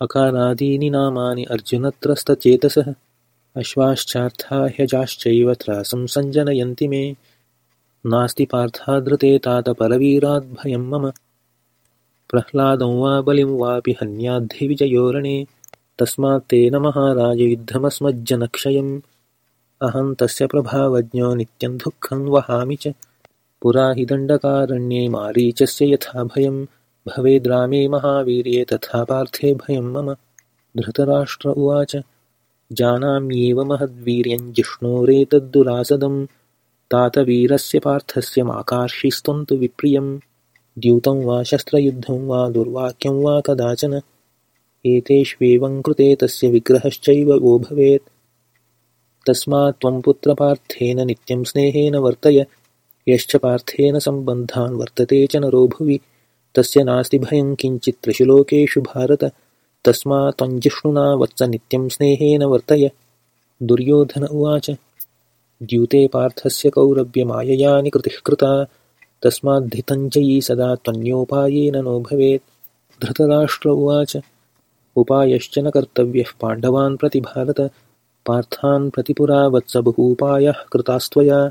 अकारादीनि नामानि अर्जुनत्रस्तचेतसः अश्वाश्चार्था ह्यजाश्चैव त्रासं सञ्जनयन्ति मे। नास्ति पार्थादृते तात परवीराद्भयं मम। प्रह्लादं वा बलिं वापि हन्याद्धिविजयोरणे तस्मात्तेन महाराजयुद्धमस्मज्जनक्षयम्। अहं तस्य प्रभावज्ञो नित्यं दुःखं वहामि च। पुरा हि दण्डकारण्ये मारीचस्य यथा भयं भवेद्रामे महावीर्ये तथा पार्थे भयं मम। धृतराष्ट्र उवाच जानाम्येव महद्वीर्यं जिष्णोरेतद्दुरासदं तातवीरस्य पार्थस्य माकार्षिस्त्वं तु विप्रियं द्यूतं वा शस्त्रयुद्धं वा दुर्वाक्यं वा कदाचन। एतेष्वेवं कृते तस्य विग्रहश्चैव वो भवेत्। तस्मात् त्वं पुत्रपार्थेन नित्यं स्नेहेन वर्तय यश्च पार्थेन सम्बन्धान् वर्तते च नरो भुवि तस्य नास्ति भयं किञ्चित् त्रिषुलोकेषु भारत। तस्मात् त्वं जिष्णुना वत्स नित्यं स्नेहेन वर्तय। दुर्योधन उवाच द्यूते पार्थस्य कौरव्यमायया निकृतिः कृता। तस्माद्धितञ्जयी सदा त्वन्योपायेन नो भवेत्। धृतराष्ट्र उवाच उपायश्च न कर्तव्यः पाण्डवान् प्रति भारत। पार्थान् प्रति पुरा वत्स बहूपायः कृतास्त्वया